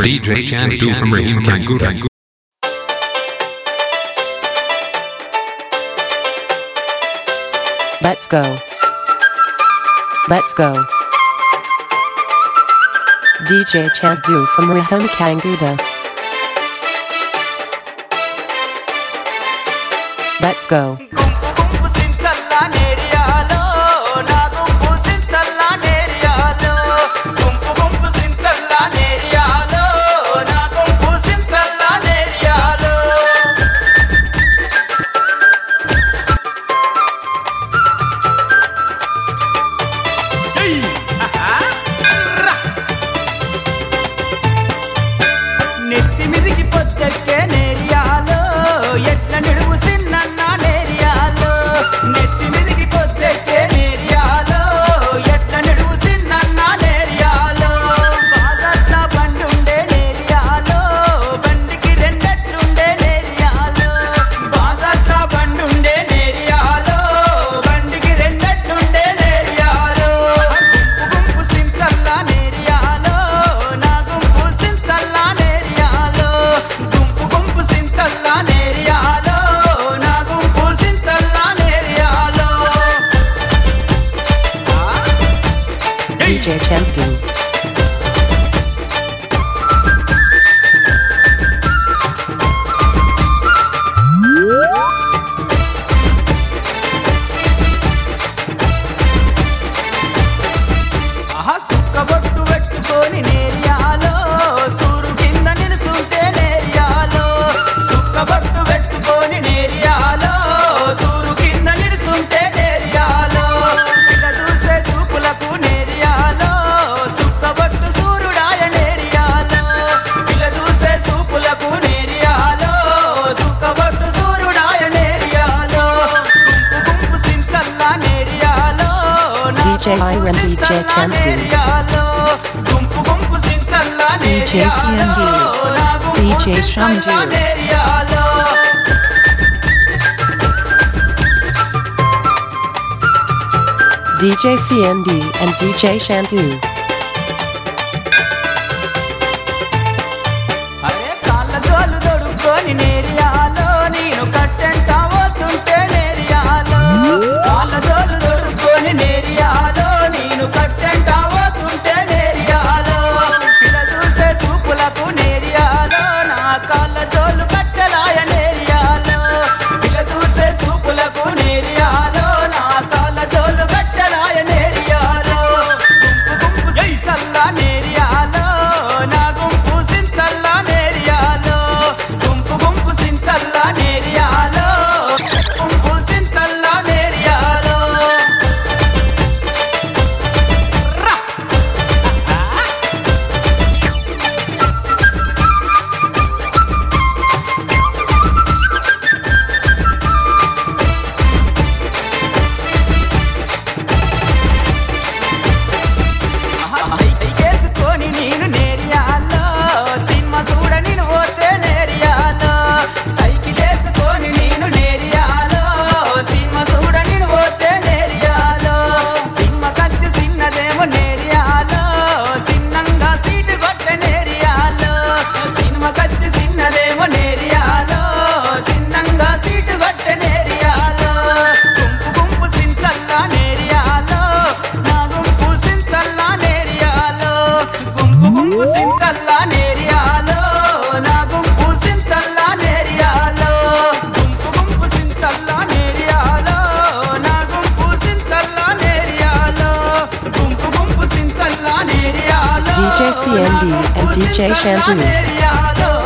DJ Chandu from Rahim Kanguda. Let's go. Let's go. DJ Chandu from Rahim Kanguda. Let's go. DJ Iron DJ Champ DJ CMD DJ Shamdu DJ CMD and DJ Shandu. CND and DJ Shantanu.